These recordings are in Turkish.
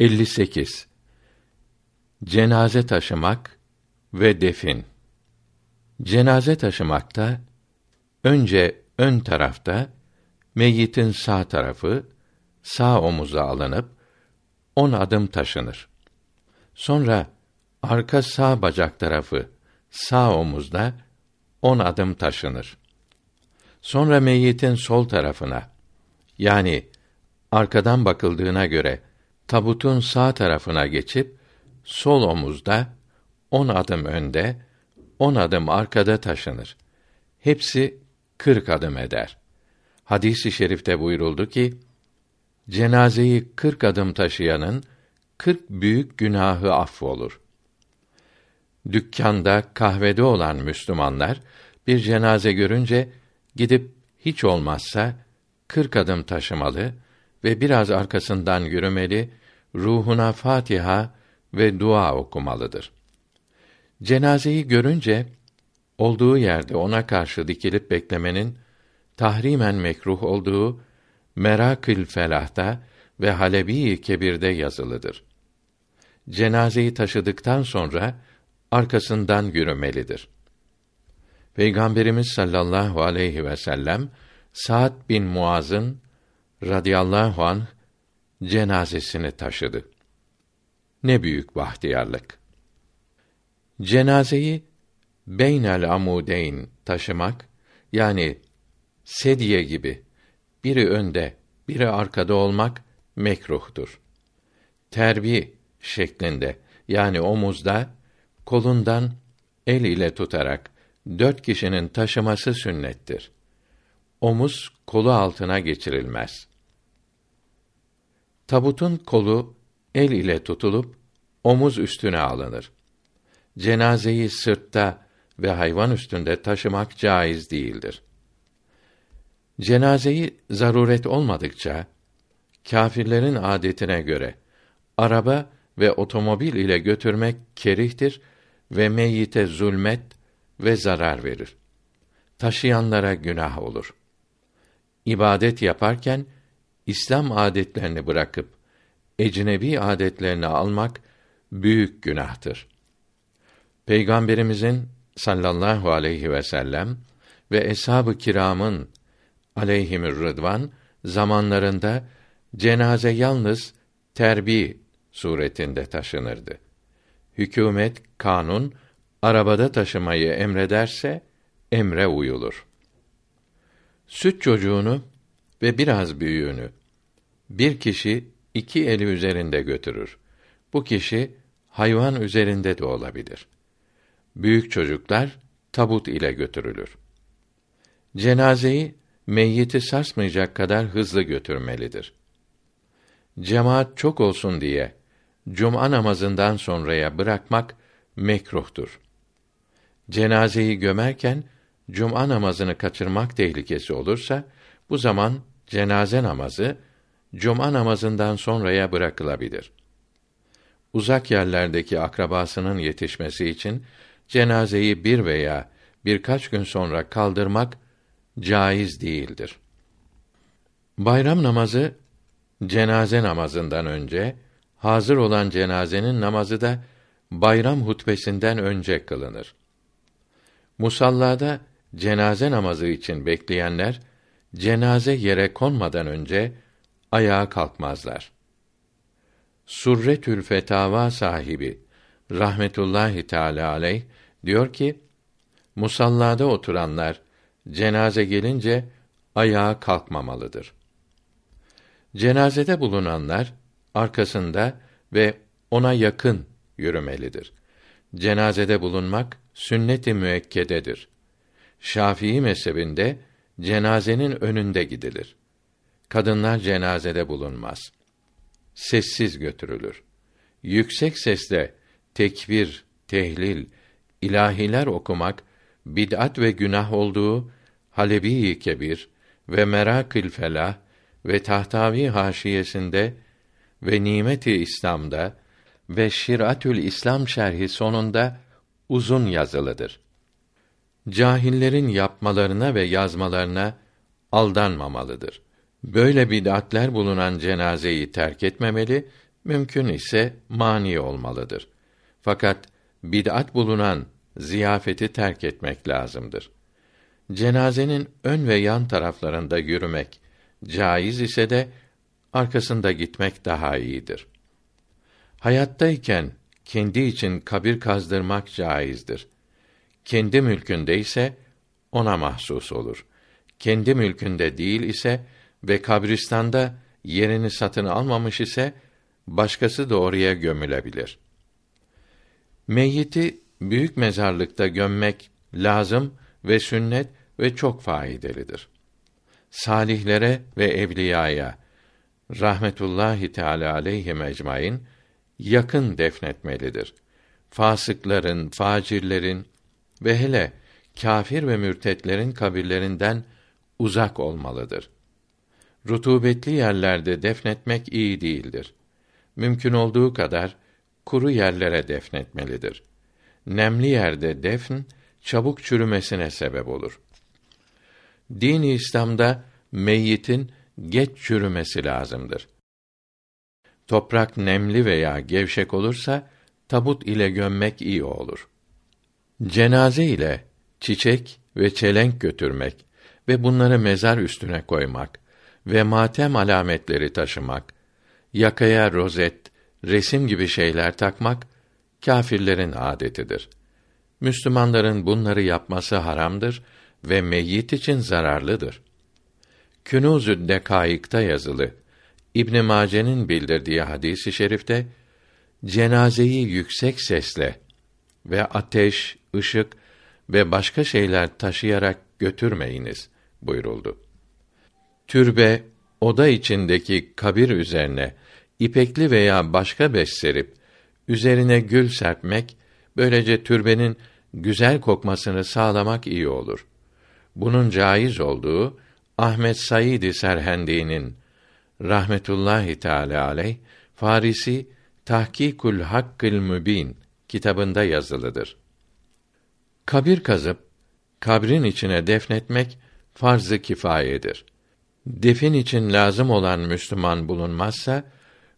58 Cenaze taşımak ve defin. Cenaze taşımakta önce ön tarafta meyyitin sağ tarafı sağ omuza alınıp on adım taşınır. Sonra arka sağ bacak tarafı sağ omuzda on adım taşınır. Sonra meyyitin sol tarafına yani arkadan bakıldığına göre tabutun sağ tarafına geçip sol omuzda on adım önde, on adım arkada taşınır. Hepsi kırk adım eder. Hadis-i şerifte buyuruldu ki, cenazeyi kırk adım taşıyanın kırk büyük günahı affolur. Dükkanda, kahvede olan Müslümanlar bir cenaze görünce gidip hiç olmazsa kırk adım taşımalı ve biraz arkasından yürümeli, ruhuna Fatiha ve dua okumalıdır. Cenazeyi görünce olduğu yerde ona karşı dikilip beklemenin tahrimen mekruh olduğu Merakül Felah'ta ve Halebi Kebir'de yazılıdır. Cenazeyi taşıdıktan sonra arkasından yürümelidir. Peygamberimiz sallallahu aleyhi ve sellem Sa'd bin Muaz'ın radıyallahu anh cenazesini taşıdı. Ne büyük bahtiyarlık. Cenazeyi beynel amudeyn taşımak yani sedye gibi biri önde, biri arkada olmak mekruhtur. Terbi şeklinde yani omuzda kolundan el ile tutarak dört kişinin taşıması sünnettir. Omuz kolu altına geçirilmez. Tabutun kolu el ile tutulup omuz üstüne alınır. Cenazeyi sırtta ve hayvan üstünde taşımak caiz değildir. Cenazeyi zaruret olmadıkça kâfirlerin adetine göre araba ve otomobil ile götürmek kerihtir ve meyyite zulmet ve zarar verir. Taşıyanlara günah olur. İbadet yaparken İslam adetlerini bırakıp ecnebi adetlerini almak büyük günahtır. Peygamberimizin sallallahu aleyhi ve sellem ve eshab-ı kiramın aleyhimür rıdvan zamanlarında cenaze yalnız terbi suretinde taşınırdı. Hükümet, kanun arabada taşımayı emrederse emre uyulur. Süt çocuğunu ve biraz büyüğünü bir kişi iki eli üzerinde götürür. Bu kişi hayvan üzerinde de olabilir. Büyük çocuklar tabut ile götürülür. Cenazeyi meyyiti sarsmayacak kadar hızlı götürmelidir. Cemaat çok olsun diye cuma namazından sonraya bırakmak mekruhtur. Cenazeyi gömerken cuma namazını kaçırmak tehlikesi olursa bu zaman cenaze namazı cuma namazından sonraya bırakılabilir. Uzak yerlerdeki akrabasının yetişmesi için cenazeyi bir veya birkaç gün sonra kaldırmak caiz değildir. Bayram namazı cenaze namazından önce, hazır olan cenazenin namazı da bayram hutbesinden önce kılınır. Musallada cenaze namazı için bekleyenler cenaze yere konmadan önce ayağa kalkmazlar. Surretül Fetava sahibi rahmetullahi teala aleyh diyor ki musallada oturanlar cenaze gelince ayağa kalkmamalıdır. Cenazede bulunanlar arkasında ve ona yakın yürümelidir. Cenazede bulunmak sünnet-i müekkededir. Şafii mezhebinde cenazenin önünde gidilir. Kadınlar cenazede bulunmaz. Sessiz götürülür. Yüksek sesle tekbir, tehlil, ilahiler okumak bid'at ve günah olduğu Halebi Kebir ve Merakül Felah ve Tahtavi haşiyesinde ve Nimeti İslam'da ve Şiratül İslam şerhi sonunda uzun yazılıdır. Cahillerin yapmalarına ve yazmalarına aldanmamalıdır. Böyle bid'atler bulunan cenazeyi terk etmemeli, mümkün ise mani olmalıdır. Fakat bid'at bulunan ziyafeti terk etmek lazımdır. Cenazenin ön ve yan taraflarında yürümek caiz ise de arkasında gitmek daha iyidir. Hayattayken kendi için kabir kazdırmak caizdir. Kendi mülkünde ise ona mahsus olur. Kendi mülkünde değil ise ve kabristanda yerini satın almamış ise başkası da oraya gömülebilir. Meyyiti büyük mezarlıkta gömmek lazım ve sünnet ve çok faydalıdır. Salihlere ve evliyaya rahmetullahi teala aleyhi ecmaîn yakın defnetmelidir. Fasıkların, facirlerin ve hele kâfir ve mürtetlerin kabirlerinden uzak olmalıdır. Rutubetli yerlerde defnetmek iyi değildir. Mümkün olduğu kadar kuru yerlere defnetmelidir. Nemli yerde defn çabuk çürümesine sebep olur. Din-i İslam'da meyyitin geç çürümesi lazımdır. Toprak nemli veya gevşek olursa tabut ile gömmek iyi olur. Cenaze ile çiçek ve çelenk götürmek ve bunları mezar üstüne koymak ve matem alametleri taşımak, yakaya rozet, resim gibi şeyler takmak kâfirlerin adetidir. Müslümanların bunları yapması haramdır ve meyyit için zararlıdır. Künûz-ü Dekâik'ta yazılı İbn Mace'nin bildirdiği hadisi i şerifte cenazeyi yüksek sesle ve ateş, ışık ve başka şeyler taşıyarak götürmeyiniz buyuruldu. Türbe, oda içindeki kabir üzerine ipekli veya başka bez serip üzerine gül serpmek böylece türbenin güzel kokmasını sağlamak iyi olur. Bunun caiz olduğu Ahmet Said Serhendi'nin rahmetullahi teala aleyh Farisi Tahkikul Hakkıl Mübin kitabında yazılıdır. Kabir kazıp kabrin içine defnetmek farz-ı kifayedir. Defin için lazım olan Müslüman bulunmazsa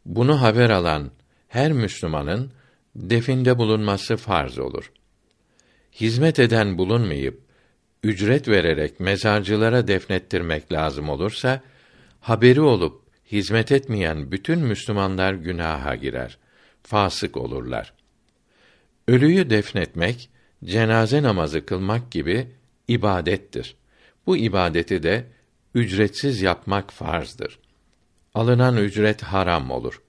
bunu haber alan her Müslümanın definde bulunması farz olur. Hizmet eden bulunmayıp ücret vererek mezarcılara defnettirmek lazım olursa haberi olup hizmet etmeyen bütün Müslümanlar günaha girer. Fasık olurlar. Ölüyü defnetmek, cenaze namazı kılmak gibi ibadettir. Bu ibadeti de ücretsiz yapmak farzdır. Alınan ücret haram olur.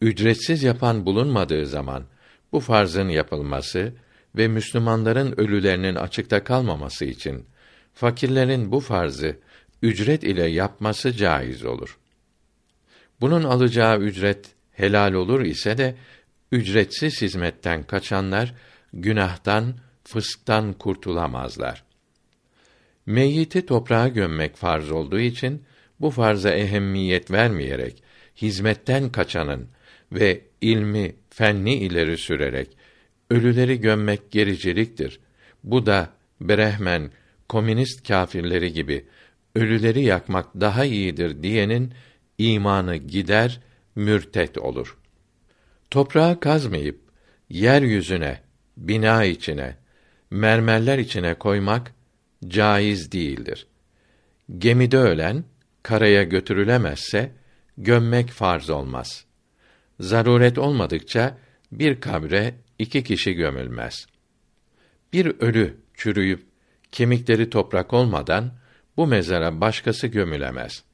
Ücretsiz yapan bulunmadığı zaman bu farzın yapılması ve Müslümanların ölülerinin açıkta kalmaması için fakirlerin bu farzı ücret ile yapması caiz olur. Bunun alacağı ücret helal olur ise de ücretsiz hizmetten kaçanlar günahtan, fısktan kurtulamazlar. Meyyiti toprağa gömmek farz olduğu için bu farza ehemmiyet vermeyerek hizmetten kaçanın ve ilmi, fenni ileri sürerek ölüleri gömmek gericiliktir. Bu da Brehmen, komünist kâfirleri gibi ölüleri yakmak daha iyidir diyenin imanı gider, mürtet olur. Toprağı kazmayıp yeryüzüne, bina içine, mermerler içine koymak caiz değildir. Gemide ölen karaya götürülemezse gömmek farz olmaz. Zaruret olmadıkça bir kabre iki kişi gömülmez. Bir ölü çürüyüp kemikleri toprak olmadan bu mezara başkası gömülemez.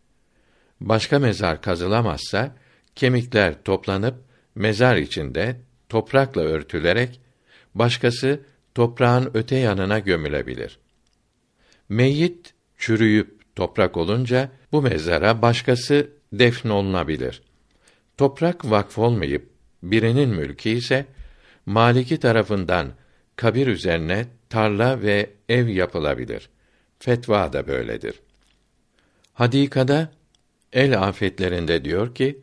Başka mezar kazılamazsa kemikler toplanıp mezar içinde toprakla örtülerek başkası toprağın öte yanına gömülebilir. Meyyit çürüyüp toprak olunca bu mezara başkası defnolunabilir. Toprak vakf olmayıp birinin mülkü ise maliki tarafından kabir üzerine tarla ve ev yapılabilir. Fetva da böyledir. Hadikada el afetlerinde diyor ki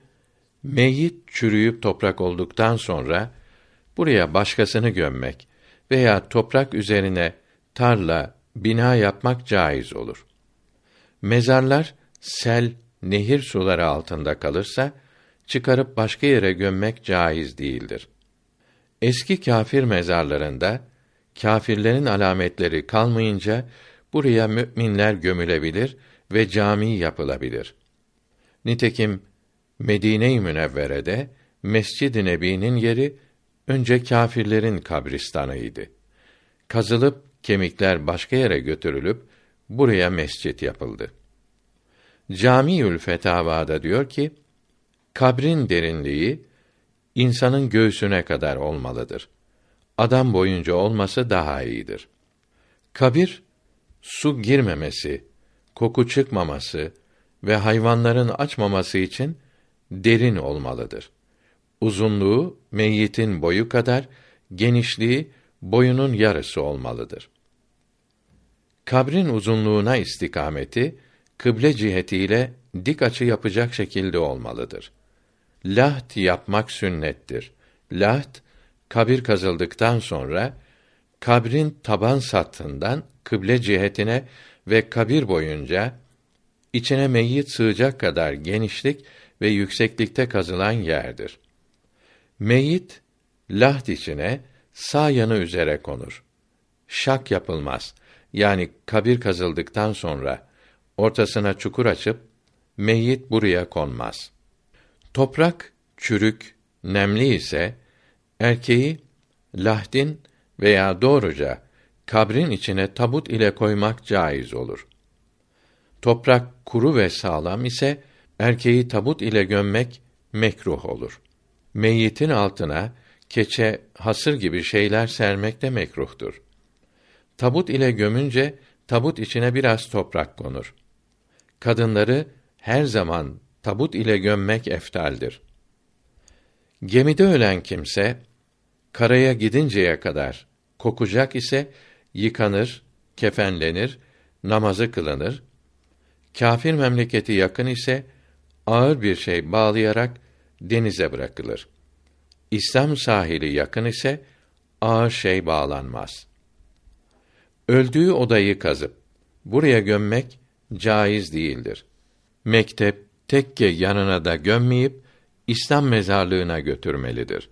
meyyit çürüyüp toprak olduktan sonra buraya başkasını gömmek veya toprak üzerine tarla, bina yapmak caiz olur. Mezarlar sel, nehir suları altında kalırsa çıkarıp başka yere gömmek caiz değildir. Eski kâfir mezarlarında kâfirlerin alametleri kalmayınca buraya müminler gömülebilir ve cami yapılabilir. Nitekim Medine-i Münevvere'de Mescid-i Nebi'nin yeri önce kâfirlerin kabristanıydı. Kazılıp kemikler başka yere götürülüp buraya mescit yapıldı. Camiül Fetavada diyor ki, kabrin derinliği insanın göğsüne kadar olmalıdır. Adam boyunca olması daha iyidir. Kabir su girmemesi, koku çıkmaması ve hayvanların açmaması için derin olmalıdır. Uzunluğu meyyitin boyu kadar, genişliği boyunun yarısı olmalıdır. Kabrin uzunluğuna istikameti kıble cihetiyle dik açı yapacak şekilde olmalıdır. Laht yapmak sünnettir. Laht kabir kazıldıktan sonra kabrin taban sattından kıble cihetine ve kabir boyunca içine meyyit sığacak kadar genişlik ve yükseklikte kazılan yerdir. Meyyit laht içine sağ yanı üzere konur. Şak yapılmaz. Yani kabir kazıldıktan sonra ortasına çukur açıp meyyit buraya konmaz. Toprak çürük, nemli ise erkeği lahdin veya doğruca kabrin içine tabut ile koymak caiz olur. Toprak kuru ve sağlam ise erkeği tabut ile gömmek mekruh olur. Meyyitin altına keçe, hasır gibi şeyler sermek de mekruhtur. Tabut ile gömünce tabut içine biraz toprak konur. Kadınları her zaman tabut ile gömmek eftaldir. Gemide ölen kimse karaya gidinceye kadar kokacak ise yıkanır, kefenlenir, namazı kılınır. Kafir memleketi yakın ise ağır bir şey bağlayarak denize bırakılır. İslam sahili yakın ise ağır şey bağlanmaz. Öldüğü odayı kazıp buraya gömmek caiz değildir. Mektep, tekke yanına da gömmeyip İslam mezarlığına götürmelidir.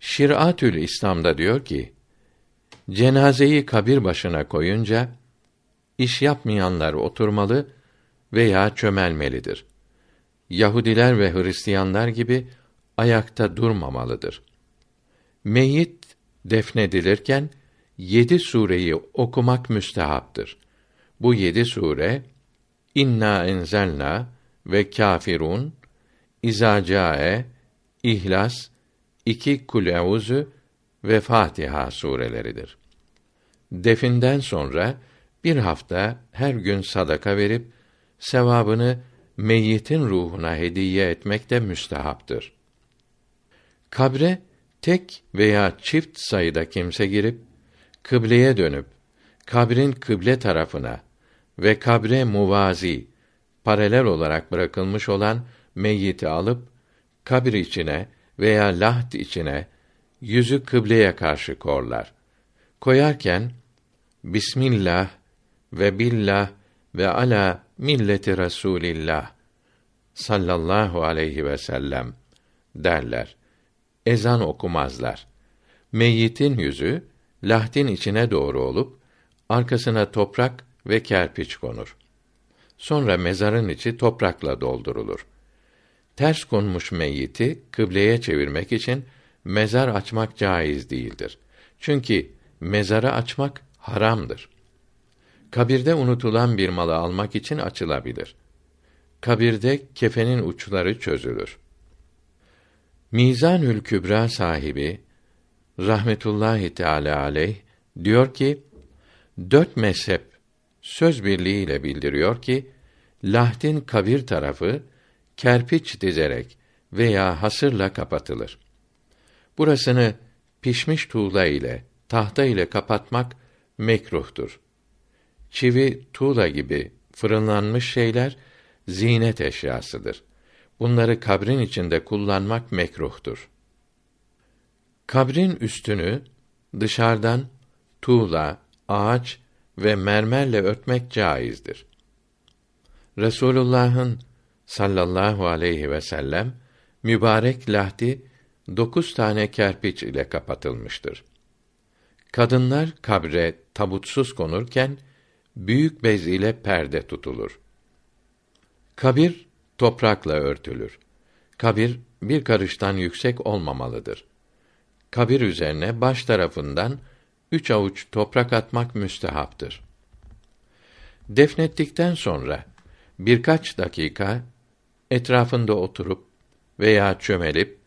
Şiratül İslam'da diyor ki: Cenazeyi kabir başına koyunca iş yapmayanlar oturmalı veya çömelmelidir. Yahudiler ve Hristiyanlar gibi ayakta durmamalıdır. Meyyit defnedilirken yedi sureyi okumak müstehaptır. Bu yedi sure İnna enzelna ve Kafirun, İzacae, İhlas, iki Kuleuzu ve Fatiha sureleridir. Definden sonra bir hafta her gün sadaka verip sevabını meyyitin ruhuna hediye etmek de müstehaptır. Kabre tek veya çift sayıda kimse girip kıbleye dönüp kabrin kıble tarafına ve kabre muvazi paralel olarak bırakılmış olan meyyiti alıp kabir içine veya laht içine yüzü kıbleye karşı korlar. Koyarken Bismillah ve billah ve ala milleti Resulillah sallallahu aleyhi ve sellem derler. Ezan okumazlar. Meyyitin yüzü lahtin içine doğru olup arkasına toprak ve kerpiç konur. Sonra mezarın içi toprakla doldurulur. Ters konmuş meyyiti kıbleye çevirmek için mezar açmak caiz değildir. Çünkü mezarı açmak haramdır. Kabirde unutulan bir malı almak için açılabilir. Kabirde kefenin uçları çözülür. Mizanül Kübra sahibi rahmetullahi teala aleyh diyor ki dört mezhep söz birliğiyle bildiriyor ki lahdin kabir tarafı kerpiç dizerek veya hasırla kapatılır. Burasını pişmiş tuğla ile tahta ile kapatmak mekruhtur. Çivi, tuğla gibi fırınlanmış şeyler zinet eşyasıdır. Bunları kabrin içinde kullanmak mekruhtur. Kabrin üstünü dışarıdan tuğla, ağaç ve mermerle örtmek caizdir. Resulullah'ın sallallahu aleyhi ve sellem mübarek lahdi dokuz tane kerpiç ile kapatılmıştır. Kadınlar kabre tabutsuz konurken büyük bez ile perde tutulur. Kabir toprakla örtülür. Kabir bir karıştan yüksek olmamalıdır. Kabir üzerine baş tarafından üç avuç toprak atmak müstehaptır. Defnettikten sonra birkaç dakika etrafında oturup veya çömelip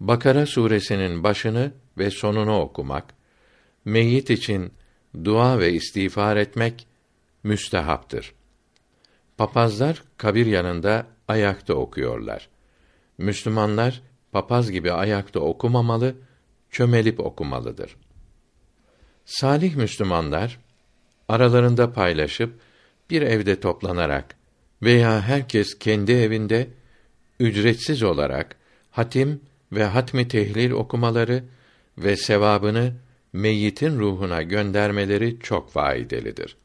Bakara suresinin başını ve sonunu okumak, meyyit için dua ve istiğfar etmek müstehaptır. Papazlar kabir yanında ayakta okuyorlar. Müslümanlar papaz gibi ayakta okumamalı, çömelip okumalıdır. Salih Müslümanlar aralarında paylaşıp bir evde toplanarak veya herkes kendi evinde ücretsiz olarak hatim ve hatmi tehlil okumaları ve sevabını meyyitin ruhuna göndermeleri çok faydalıdır.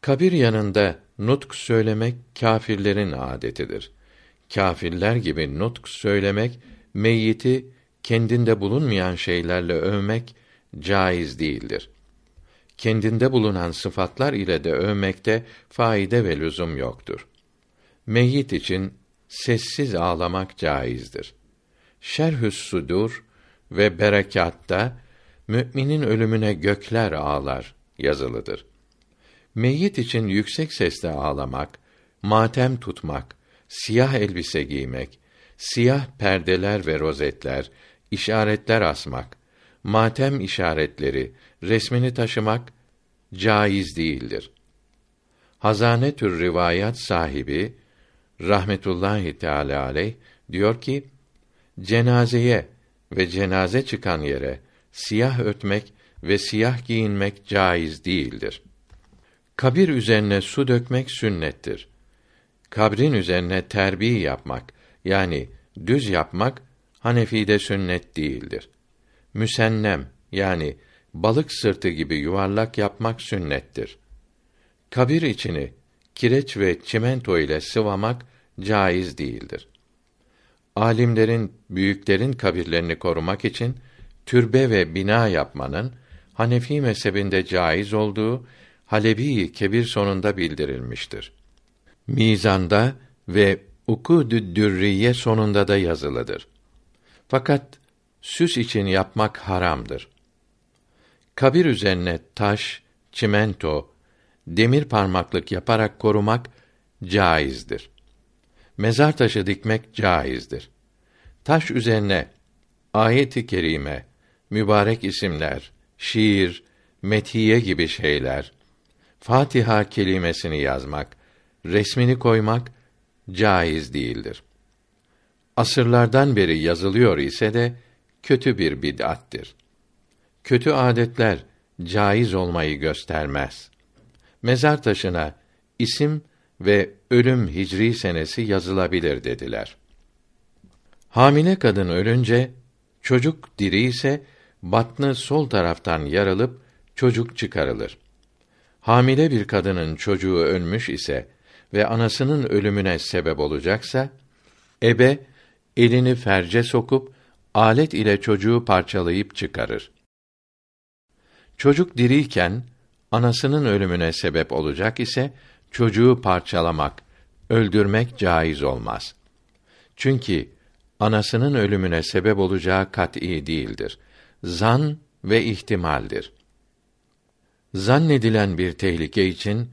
Kabir yanında nutk söylemek kâfirlerin adetidir. Kâfirler gibi nutk söylemek meyyiti kendinde bulunmayan şeylerle övmek caiz değildir. Kendinde bulunan sıfatlar ile de övmekte faide ve lüzum yoktur. Meyyit için sessiz ağlamak caizdir. Şerhü's Sudur ve Berekat'ta müminin ölümüne gökler ağlar yazılıdır. Meyyit için yüksek sesle ağlamak, matem tutmak, siyah elbise giymek, siyah perdeler ve rozetler, işaretler asmak, matem işaretleri, resmini taşımak caiz değildir. Hazane tür rivayat sahibi rahmetullahi teala aleyh diyor ki cenazeye ve cenaze çıkan yere siyah ötmek ve siyah giyinmek caiz değildir. Kabir üzerine su dökmek sünnettir. Kabrin üzerine terbi yapmak yani düz yapmak Hanefi'de sünnet değildir. Müsennem yani balık sırtı gibi yuvarlak yapmak sünnettir. Kabir içini kireç ve çimento ile sıvamak caiz değildir. Alimlerin, büyüklerin kabirlerini korumak için türbe ve bina yapmanın Hanefi mezhebinde caiz olduğu Halebi Kebir sonunda bildirilmiştir. Mizanda ve Ukudü Dürriye sonunda da yazılıdır. Fakat süs için yapmak haramdır. Kabir üzerine taş, çimento, demir parmaklık yaparak korumak caizdir. Mezar taşı dikmek caizdir. Taş üzerine ayet-i kerime, mübarek isimler, şiir, metiye gibi şeyler, Fatiha kelimesini yazmak, resmini koymak caiz değildir. Asırlardan beri yazılıyor ise de kötü bir bid'attir. Kötü adetler caiz olmayı göstermez. Mezar taşına isim ve ölüm hicri senesi yazılabilir dediler. Hamile kadın ölünce çocuk diri ise batnı sol taraftan yarılıp çocuk çıkarılır. Hamile bir kadının çocuğu ölmüş ise ve anasının ölümüne sebep olacaksa ebe elini ferce sokup alet ile çocuğu parçalayıp çıkarır. Çocuk diriyken anasının ölümüne sebep olacak ise çocuğu parçalamak, öldürmek caiz olmaz. Çünkü anasının ölümüne sebep olacağı kat'î değildir. Zan ve ihtimaldir. Zannedilen bir tehlike için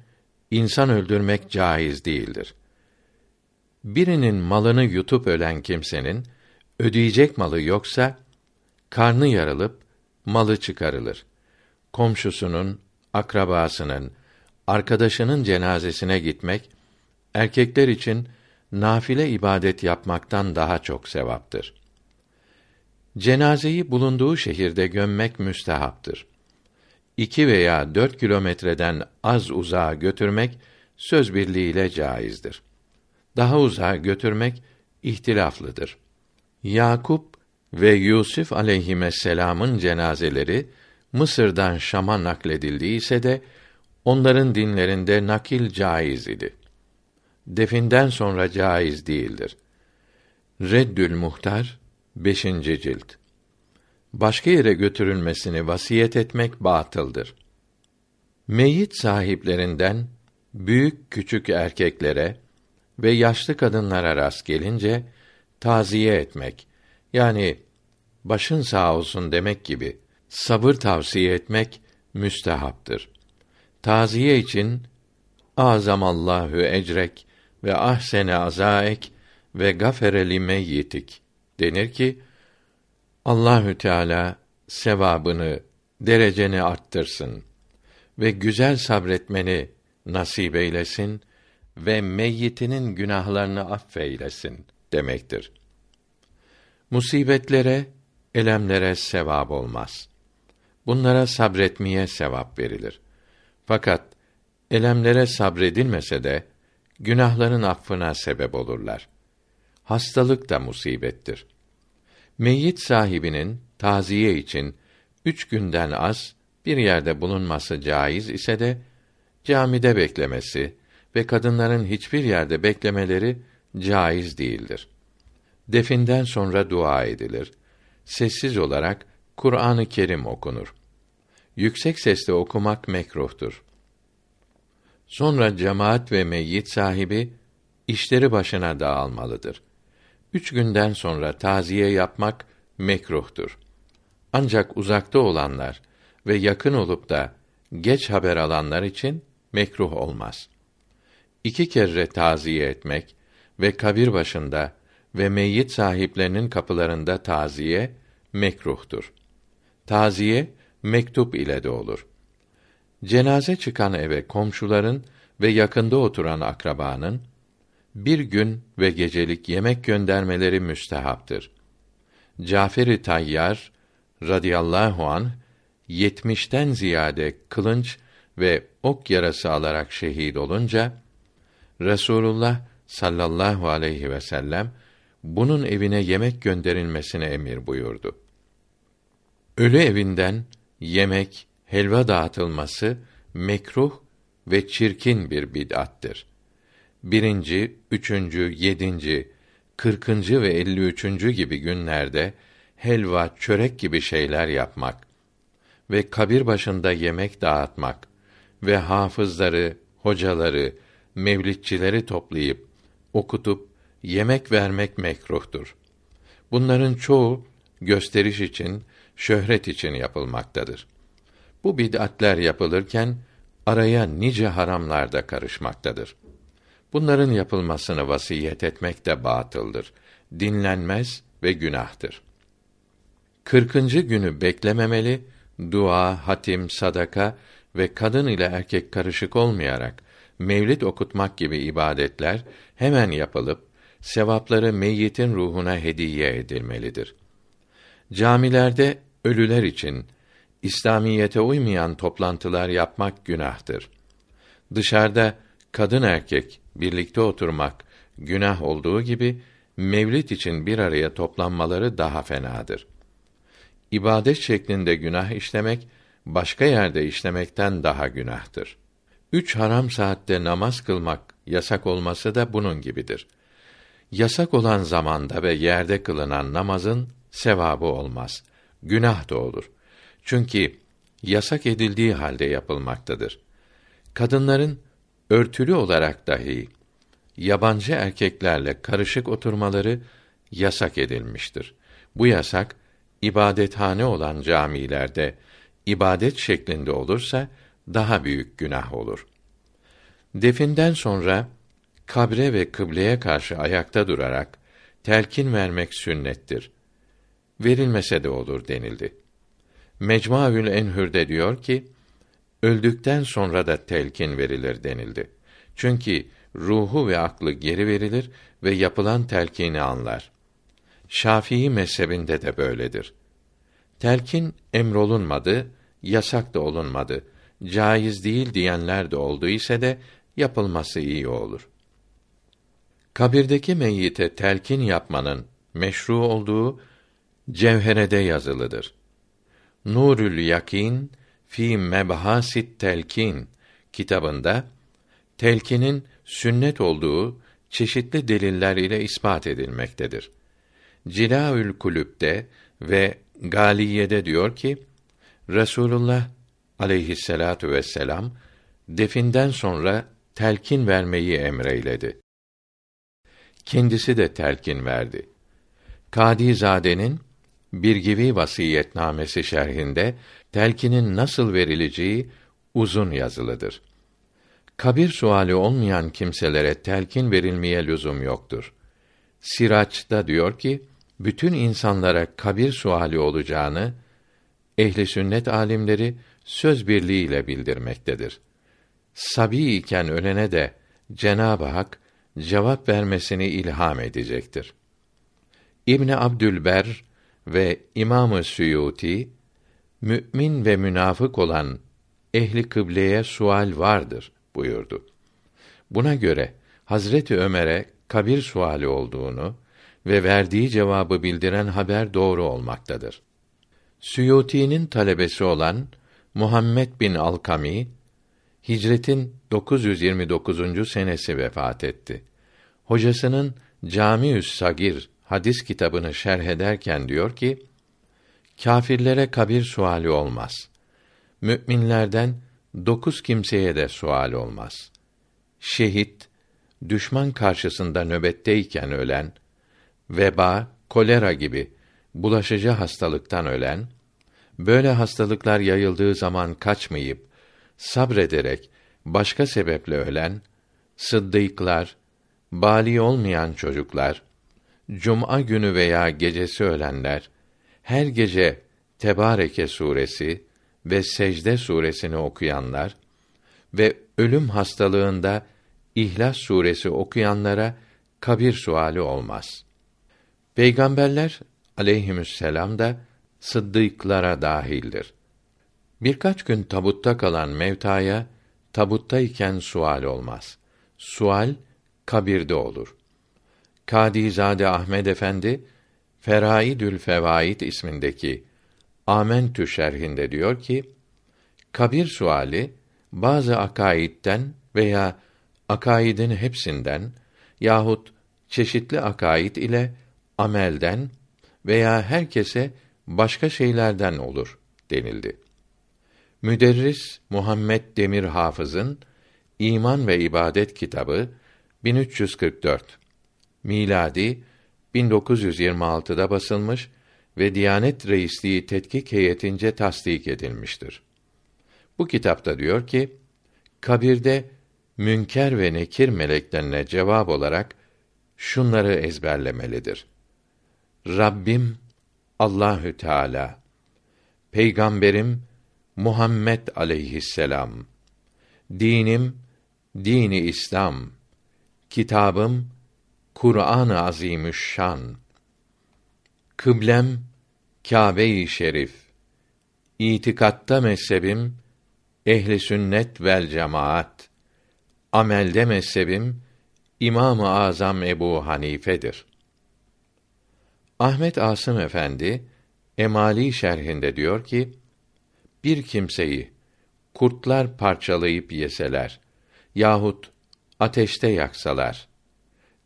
insan öldürmek caiz değildir. Birinin malını yutup ölen kimsenin ödeyecek malı yoksa karnı yarılıp malı çıkarılır. Komşusunun, akrabasının, arkadaşının cenazesine gitmek erkekler için nafile ibadet yapmaktan daha çok sevaptır. Cenazeyi bulunduğu şehirde gömmek müstehaptır. İki veya dört kilometreden az uzağa götürmek söz birliğiyle caizdir. Daha uzağa götürmek ihtilaflıdır. Yakup ve Yusuf aleyhisselam'ın cenazeleri Mısır'dan Şam'a nakledildiyse de onların dinlerinde nakil caiz idi. definden sonra caiz değildir. Reddül Muhtar 5. cilt. Başka yere götürülmesini vasiyet etmek batıldır. Meyyit sahiplerinden büyük küçük erkeklere ve yaşlı kadınlara rast gelince taziye etmek yani başın sağ olsun demek gibi sabır tavsiye etmek müstehaptır. Taziye için azamallahu ecrek ve ahsene azaek ve gafere li meyyitik denir ki Allahü Teala sevabını, dereceni arttırsın ve güzel sabretmeni nasip eylesin ve meyyitinin günahlarını affeylesin demektir. Musibetlere, elemlere sevap olmaz. Bunlara sabretmeye sevap verilir. Fakat elemlere sabredilmese de günahların affına sebep olurlar. Hastalık da musibettir. Meyyit sahibinin taziye için üç günden az bir yerde bulunması caiz ise de camide beklemesi ve kadınların hiçbir yerde beklemeleri caiz değildir. Definden sonra dua edilir. Sessiz olarak Kur'an-ı Kerim okunur. Yüksek sesle okumak mekruhtur. Sonra cemaat ve meyyit sahibi işleri başına dağılmalıdır. Üç günden sonra taziye yapmak mekruhtur. Ancak uzakta olanlar ve yakın olup da geç haber alanlar için mekruh olmaz. İki kere taziye etmek ve kabir başında ve meyyit sahiplerinin kapılarında taziye mekruhtur. Taziye mektup ile de olur. Cenaze çıkan eve komşuların ve yakında oturan akrabanın bir gün ve gecelik yemek göndermeleri müstehaptır. Cafer-i Tayyar radıyallahu an yetmişten ziyade kılınç ve ok yarası alarak şehit olunca Resulullah sallallahu aleyhi ve sellem bunun evine yemek gönderilmesine emir buyurdu. Ölü evinden yemek, helva dağıtılması mekruh ve çirkin bir bid'attir. Birinci, üçüncü, yedinci, kırkıncı ve elli üçüncü gibi günlerde helva, çörek gibi şeyler yapmak ve kabir başında yemek dağıtmak ve hafızları, hocaları, mevlidçileri toplayıp okutup yemek vermek mekruhtur. Bunların çoğu gösteriş için, şöhret için yapılmaktadır. Bu bid'atler yapılırken araya nice haramlar da karışmaktadır. Bunların yapılmasını vasiyet etmek de batıldır. Dinlenmez ve günahtır. Kırkıncı günü beklememeli, dua, hatim, sadaka ve kadın ile erkek karışık olmayarak mevlid okutmak gibi ibadetler hemen yapılıp sevapları meyyitin ruhuna hediye edilmelidir. Camilerde ölüler için İslamiyete uymayan toplantılar yapmak günahtır. Dışarıda kadın erkek birlikte oturmak günah olduğu gibi mevlid için bir araya toplanmaları daha fenadır. İbadet şeklinde günah işlemek başka yerde işlemekten daha günahtır. Üç haram saatte namaz kılmak yasak olması da bunun gibidir. Yasak olan zamanda ve yerde kılınan namazın sevabı olmaz. Günah da olur. Çünkü yasak edildiği halde yapılmaktadır. Kadınların örtülü olarak dahi yabancı erkeklerle karışık oturmaları yasak edilmiştir. Bu yasak ibadethane olan camilerde ibadet şeklinde olursa daha büyük günah olur. Definden sonra kabre ve kıbleye karşı ayakta durarak telkin vermek sünnettir. Verilmese de olur denildi. Mecmuaül Enhür'de diyor ki, öldükten sonra da telkin verilir denildi. Çünkü ruhu ve aklı geri verilir ve yapılan telkini anlar. Şafii mezhebinde de böyledir. Telkin emrolunmadı, yasak da olunmadı. Caiz değil diyenler de oldu ise de yapılması iyi olur. Kabirdeki meyyite telkin yapmanın meşru olduğu cevherede yazılıdır. Nurül Yakin fi Mebhasit Telkin kitabında telkinin sünnet olduğu çeşitli deliller ile ispat edilmektedir. Cilaül Kulüp'te ve Galiye'de diyor ki Resulullah aleyhisselatu vesselam definden sonra telkin vermeyi emreyledi. Kendisi de telkin verdi. Kadizade'nin bir gibi vasiyetnamesi şerhinde telkinin nasıl verileceği uzun yazılıdır. Kabir suali olmayan kimselere telkin verilmeye lüzum yoktur. Siraç'ta diyor ki, bütün insanlara kabir suali olacağını ehli sünnet alimleri söz birliğiyle bildirmektedir. Sabi iken ölene de Cenab-ı Hak cevap vermesini ilham edecektir. İbn Abdülber ve İmamı Suyuti mümin ve münafık olan ehli kıbleye sual vardır buyurdu. Buna göre Hazreti Ömer'e kabir suali olduğunu ve verdiği cevabı bildiren haber doğru olmaktadır. Suyuti'nin talebesi olan Muhammed bin Alkami Hicretin 929. senesi vefat etti. Hocasının Camiü's Sagir hadis kitabını şerh ederken diyor ki: Kâfirlere kabir suali olmaz. Müminlerden dokuz kimseye de sual olmaz. Şehit, düşman karşısında nöbetteyken ölen, veba, kolera gibi bulaşıcı hastalıktan ölen, böyle hastalıklar yayıldığı zaman kaçmayıp sabrederek başka sebeple ölen sıddıklar, bali olmayan çocuklar, cuma günü veya gecesi ölenler, her gece Tebareke suresi ve Secde suresini okuyanlar ve ölüm hastalığında İhlas suresi okuyanlara kabir suali olmaz. Peygamberler aleyhisselam da sıddıklara dahildir. Birkaç gün tabutta kalan mevtaya tabuttayken sual olmaz. Sual kabirde olur. Kadizade Ahmed Efendi Feraidül Fevaid ismindeki Amentü şerhinde diyor ki: Kabir suali bazı akaidden veya akaidin hepsinden yahut çeşitli akaid ile amelden veya herkese başka şeylerden olur denildi. Müderris Muhammed Demir Hafız'ın İman ve İbadet kitabı 1344 miladi 1926'da basılmış ve Diyanet Reisliği Tetkik Heyetince tasdik edilmiştir. Bu kitapta diyor ki, kabirde münker ve nekir meleklerine cevap olarak şunları ezberlemelidir. Rabbim Allahü Teala, Peygamberim Muhammed aleyhisselam, dinim dini İslam, kitabım Kur'an-ı Azimüşşan, kıblem Kâbe-i Şerif, itikatta mezhebim ehli sünnet vel cemaat, amelde mezhebim İmam-ı Azam Ebu Hanife'dir. Ahmet Asım Efendi Emali şerhinde diyor ki: Bir kimseyi kurtlar parçalayıp yeseler yahut ateşte yaksalar,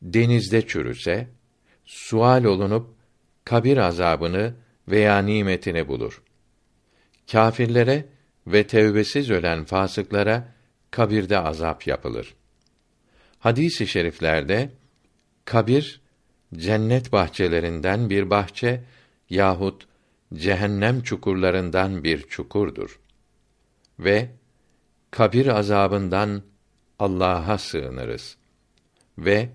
denizde çürüse, sual olunup kabir azabını veya nimetini bulur. Kâfirlere ve tevbesiz ölen fasıklara kabirde azap yapılır. Hadis-i şeriflerde kabir cennet bahçelerinden bir bahçe yahut cehennem çukurlarından bir çukurdur. Ve kabir azabından Allah'a sığınırız. Ve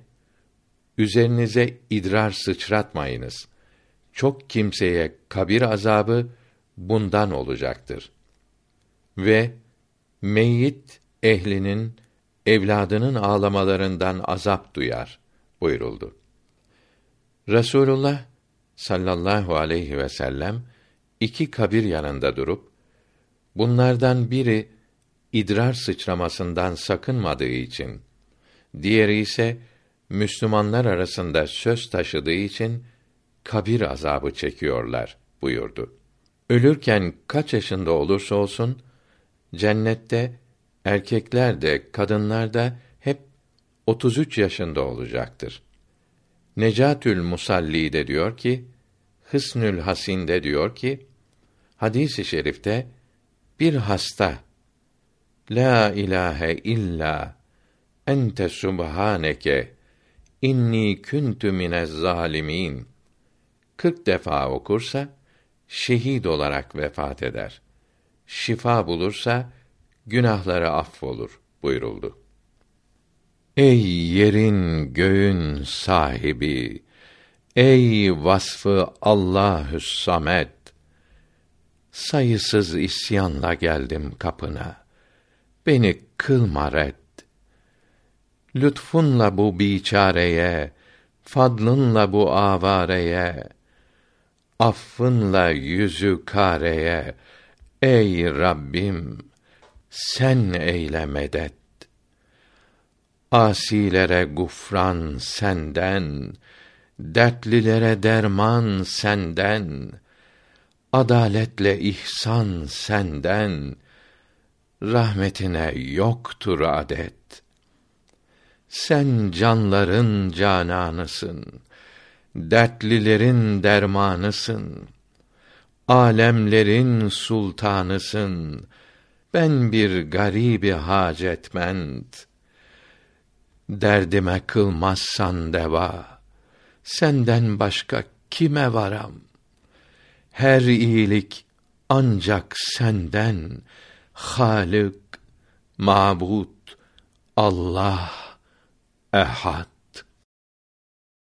üzerinize idrar sıçratmayınız. Çok kimseye kabir azabı bundan olacaktır. Ve meyyit ehlinin evladının ağlamalarından azap duyar buyuruldu. Resulullah sallallahu aleyhi ve sellem iki kabir yanında durup bunlardan biri idrar sıçramasından sakınmadığı için diğeri ise Müslümanlar arasında söz taşıdığı için kabir azabı çekiyorlar buyurdu. Ölürken kaç yaşında olursa olsun cennette erkekler de kadınlar da 33 yaşında olacaktır. Necatül Musalli de diyor ki, Hısnül Hasin de diyor ki, hadisi i şerifte bir hasta La ilahe illa ente subhaneke inni kuntu minez zalimin 40 defa okursa şehit olarak vefat eder. Şifa bulursa günahları affolur buyuruldu. Ey yerin göğün sahibi, ey vasfı Allahü Samet, sayısız isyanla geldim kapına. Beni kılma red. Lütfunla bu biçareye, fadlınla bu avareye, affınla yüzü kareye, ey Rabbim, sen eyle medet. Asilere gufran senden, dertlilere derman senden, adaletle ihsan senden, rahmetine yoktur adet. Sen canların cananısın, dertlilerin dermanısın, alemlerin sultanısın, ben bir garibi hacetmend, derdime kılmazsan deva, senden başka kime varam? Her iyilik ancak senden, Halık, Mabut, Allah, Aha,